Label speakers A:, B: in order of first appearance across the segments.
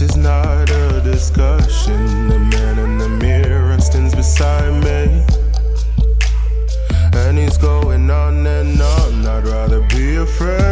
A: This is not a discussion. The man in the mirror stands beside me. And he's going on and on. I'd rather be a friend.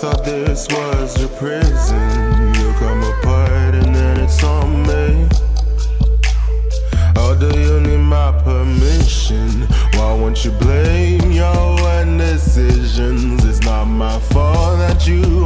A: thought this was your prison. You come apart and then it's on me. Oh, do you need my permission? Why won't you blame your indecisions? It's not my fault that you